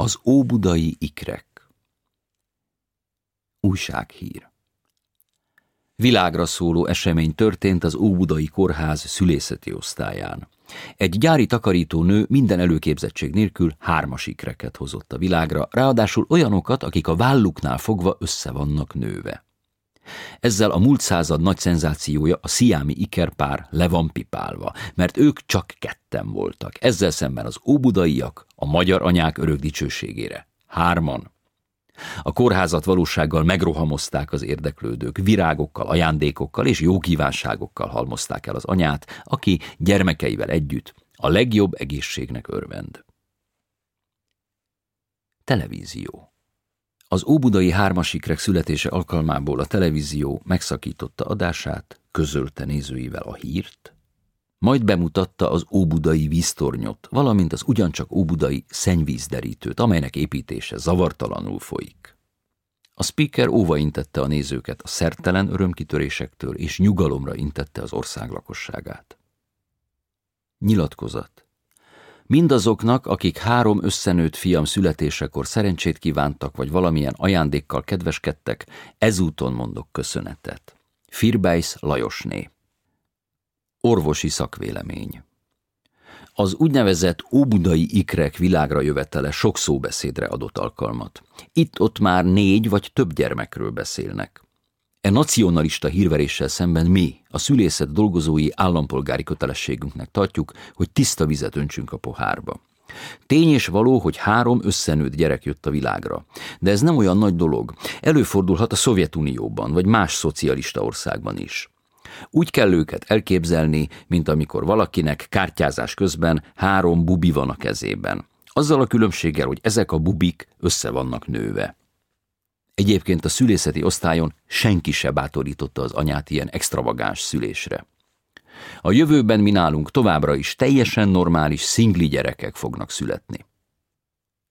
Az óbudai ikrek Újsághír Világra szóló esemény történt az Óbudai Kórház szülészeti osztályán. Egy gyári takarító nő minden előképzettség nélkül hármas ikreket hozott a világra, ráadásul olyanokat, akik a válluknál fogva össze vannak nőve. Ezzel a múlt század nagy szenzációja a sziámi ikerpár le van pipálva, mert ők csak ketten voltak. Ezzel szemben az óbudaiak a magyar anyák örök dicsőségére. Hárman. A kórházat valósággal megrohamozták az érdeklődők, virágokkal, ajándékokkal és jó kívánságokkal halmozták el az anyát, aki gyermekeivel együtt a legjobb egészségnek örvend. Televízió az óbudai hármasikrek születése alkalmából a televízió megszakította adását, közölte nézőivel a hírt, majd bemutatta az óbudai víztornyot, valamint az ugyancsak óbudai szennyvízderítőt, amelynek építése zavartalanul folyik. A speaker óva intette a nézőket a szertelen örömkitörésektől, és nyugalomra intette az ország lakosságát. Nyilatkozat Mindazoknak, akik három összenőtt fiam születésekor szerencsét kívántak, vagy valamilyen ajándékkal kedveskedtek, ezúton mondok köszönetet. Firbejsz Lajosné Orvosi szakvélemény az úgynevezett óbudai ikrek világra jövetele sok szóbeszédre adott alkalmat. Itt-ott már négy vagy több gyermekről beszélnek. E nacionalista hírveréssel szemben mi, a szülészet dolgozói állampolgári kötelességünknek tartjuk, hogy tiszta vizet öntsünk a pohárba. Tény és való, hogy három összenőtt gyerek jött a világra. De ez nem olyan nagy dolog. Előfordulhat a Szovjetunióban, vagy más szocialista országban is. Úgy kell őket elképzelni, mint amikor valakinek kártyázás közben három bubi van a kezében. Azzal a különbséggel, hogy ezek a bubik össze vannak nőve. Egyébként a szülészeti osztályon senki se bátorította az anyát ilyen extravagáns szülésre. A jövőben mi nálunk továbbra is teljesen normális szingli gyerekek fognak születni.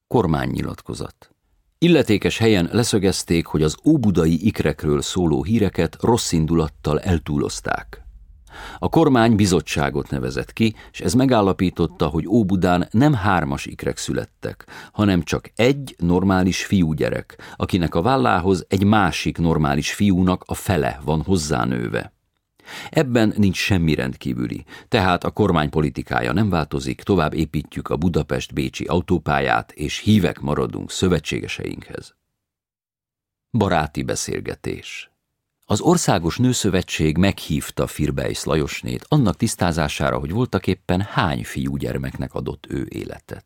Kormánynyilatkozat. Illetékes helyen leszögezték, hogy az óbudai ikrekről szóló híreket rossz indulattal eltúlozták. A kormány bizottságot nevezett ki, és ez megállapította, hogy Óbudán nem hármas ikrek születtek, hanem csak egy normális fiúgyerek, akinek a vállához egy másik normális fiúnak a fele van hozzánőve. Ebben nincs semmi rendkívüli, tehát a kormány politikája nem változik, tovább építjük a Budapest-Bécsi autópályát, és hívek maradunk szövetségeseinkhez. Baráti beszélgetés az Országos Nőszövetség meghívta Firbejsz Lajosnét annak tisztázására, hogy voltak éppen hány fiúgyermeknek adott ő életet.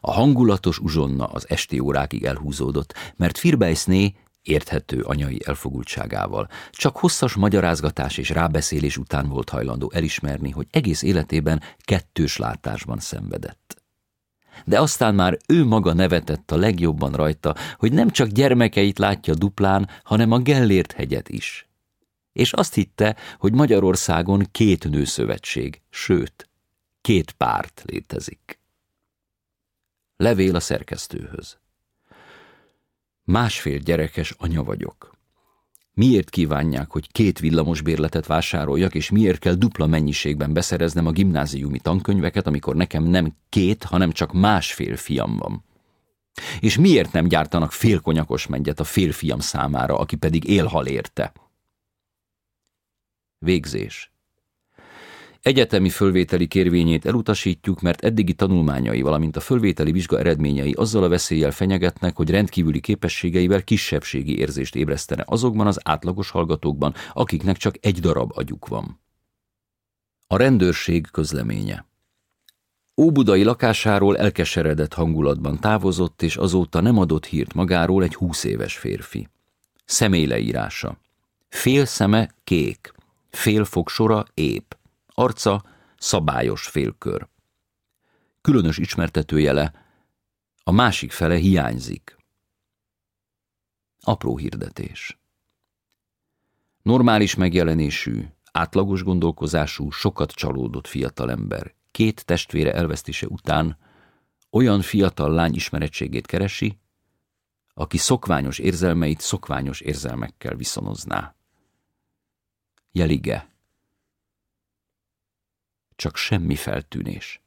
A hangulatos uzsonna az esti órákig elhúzódott, mert Firbejszné érthető anyai elfogultságával. Csak hosszas magyarázgatás és rábeszélés után volt hajlandó elismerni, hogy egész életében kettős látásban szenvedett de aztán már ő maga nevetett a legjobban rajta, hogy nem csak gyermekeit látja duplán, hanem a Gellért hegyet is. És azt hitte, hogy Magyarországon két nőszövetség, sőt, két párt létezik. Levél a szerkesztőhöz. Másfél gyerekes anya vagyok. Miért kívánják, hogy két villamos bérletet vásároljak, és miért kell dupla mennyiségben beszereznem a gimnáziumi tankönyveket, amikor nekem nem két, hanem csak másfél fiam van? És miért nem gyártanak félkonyakos mennyet a férfiam számára, aki pedig élhal érte? Végzés. Egyetemi fölvételi kérvényét elutasítjuk, mert eddigi tanulmányai, valamint a fölvételi vizsga eredményei azzal a veszéllyel fenyegetnek, hogy rendkívüli képességeivel kisebbségi érzést ébresztene azokban az átlagos hallgatókban, akiknek csak egy darab agyuk van. A rendőrség közleménye Óbudai lakásáról elkeseredett hangulatban távozott, és azóta nem adott hírt magáról egy húsz éves férfi. Személyleírása. Fél szeme kék, fél fogsora ép, Arca szabályos félkör. Különös ismertetőjele, a másik fele hiányzik. Apró hirdetés. Normális megjelenésű, átlagos gondolkozású, sokat csalódott fiatalember, két testvére elvesztése után olyan fiatal lány ismerettségét keresi, aki szokványos érzelmeit szokványos érzelmekkel viszonozná. Jelige csak semmi feltűnés.